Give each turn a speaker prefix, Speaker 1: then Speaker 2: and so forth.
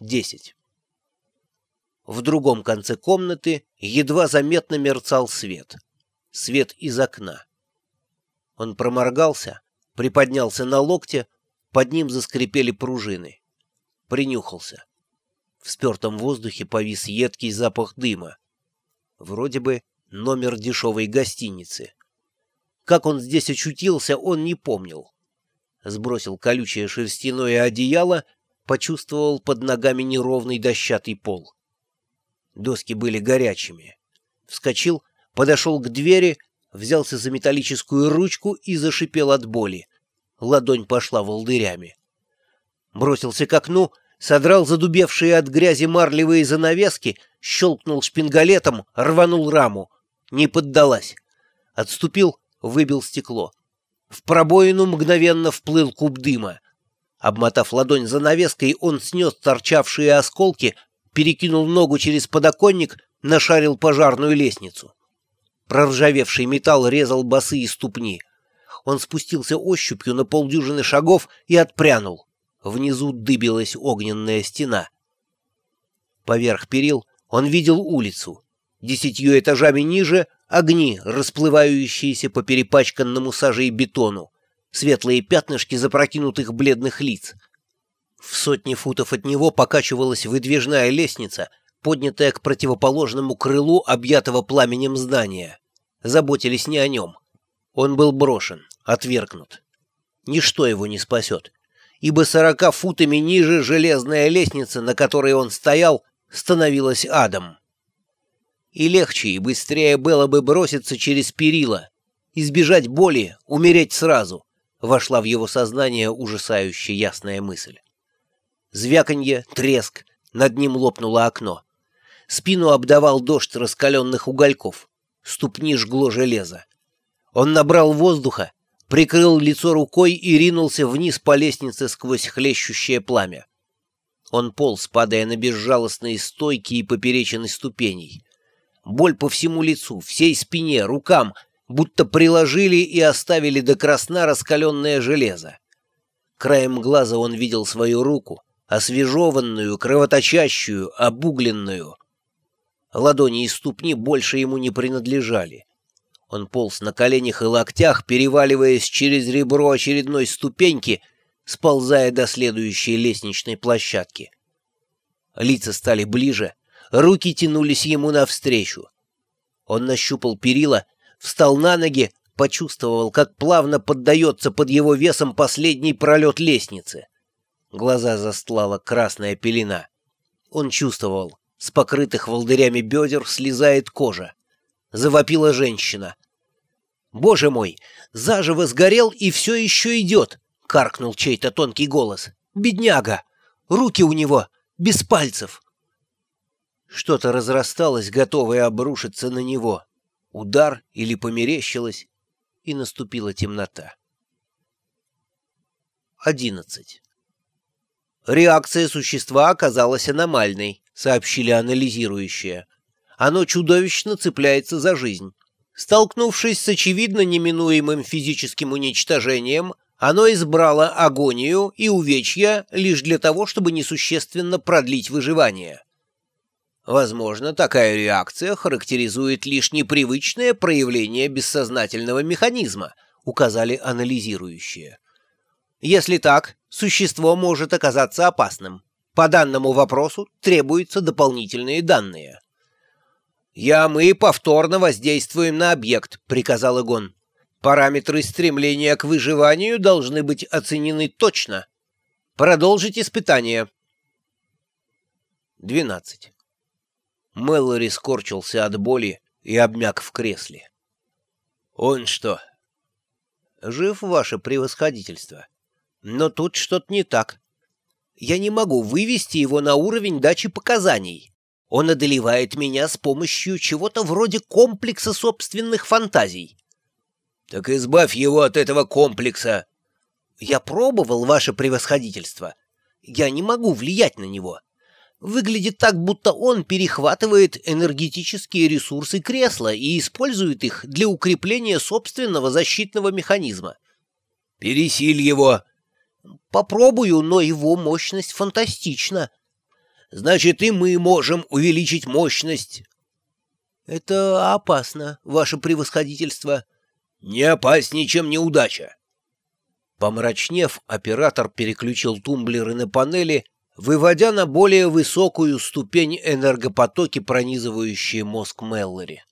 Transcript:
Speaker 1: 10. В другом конце комнаты едва заметно мерцал свет. Свет из окна. Он проморгался, приподнялся на локте, под ним заскрипели пружины. Принюхался. В спертом воздухе повис едкий запах дыма. Вроде бы номер дешевой гостиницы. Как он здесь очутился, он не помнил. Сбросил колючее шерстяное одеяло, почувствовал под ногами неровный дощатый пол. Доски были горячими. Вскочил, подошел к двери, взялся за металлическую ручку и зашипел от боли. Ладонь пошла волдырями. Бросился к окну, содрал задубевшие от грязи марлевые занавески, щелкнул шпингалетом, рванул раму. Не поддалась. Отступил, выбил стекло. В пробоину мгновенно вплыл куб дыма. Обмотав ладонь занавеской, он снес торчавшие осколки, перекинул ногу через подоконник, нашарил пожарную лестницу. Проржавевший металл резал босые ступни. Он спустился ощупью на полдюжины шагов и отпрянул. Внизу дыбилась огненная стена. Поверх перил он видел улицу. Десятью этажами ниже — огни, расплывающиеся по перепачканному сажей бетону, светлые пятнышки запрокинутых бледных лиц. В сотни футов от него покачивалась выдвижная лестница, поднятая к противоположному крылу объятого пламенем здания. Заботились не о нем. Он был брошен, отвергнут. Ничто его не спасет, ибо сорока футами ниже железная лестница, на которой он стоял, становилась адом. И легче и быстрее было бы броситься через перила, избежать боли, умереть сразу, вошла в его сознание ужасающая ясная мысль. Звяканье, треск, над ним лопнуло окно. Спину обдавал дождь раскаленных угольков. Ступни жгло железо. Он набрал воздуха, прикрыл лицо рукой и ринулся вниз по лестнице сквозь хлещущее пламя. Он полз, падая на безжалостные стойки и поперечины ступеней. Боль по всему лицу, всей спине, рукам, будто приложили и оставили до красна раскаленное железо. Краем глаза он видел свою руку, освежеванную, кровоточащую, обугленную. Ладони и ступни больше ему не принадлежали. Он полз на коленях и локтях, переваливаясь через ребро очередной ступеньки, сползая до следующей лестничной площадки. Лица стали ближе, руки тянулись ему навстречу. Он нащупал перила, встал на ноги, почувствовал, как плавно поддается под его весом последний пролет лестницы. Глаза застлала красная пелена. Он чувствовал, с покрытых волдырями бедер слезает кожа. Завопила женщина. «Боже мой! Заживо сгорел и все еще идет!» — каркнул чей-то тонкий голос. «Бедняга! Руки у него! Без пальцев!» Что-то разрасталось, готовое обрушиться на него. Удар или померещилось, и наступила темнота. Одиннадцать. Реакция существа оказалась аномальной, сообщили анализирующие. Оно чудовищно цепляется за жизнь. Столкнувшись с очевидно неминуемым физическим уничтожением, оно избрало агонию и увечья лишь для того, чтобы несущественно продлить выживание. Возможно, такая реакция характеризует лишь непривычное проявление бессознательного механизма, указали анализирующие. Если так, существо может оказаться опасным. По данному вопросу требуются дополнительные данные. «Я мы повторно воздействуем на объект», — приказал Игон. «Параметры стремления к выживанию должны быть оценены точно. Продолжить испытание». 12. Мэллори скорчился от боли и обмяк в кресле. «Он что?» «Жив, ваше превосходительство?» Но тут что-то не так. Я не могу вывести его на уровень дачи показаний. Он одолевает меня с помощью чего-то вроде комплекса собственных фантазий. Так избавь его от этого комплекса. Я пробовал ваше превосходительство. Я не могу влиять на него. Выглядит так, будто он перехватывает энергетические ресурсы кресла и использует их для укрепления собственного защитного механизма. Пересиль его, Попробую, но его мощность фантастична. значит и мы можем увеличить мощность.
Speaker 2: Это опасно, ваше превосходительство.
Speaker 1: Не опаснее, чем неудача.
Speaker 2: Помрачнев, оператор переключил тумблеры на панели, выводя на более высокую ступень энергопотоки, пронизывающие мозг Меллори.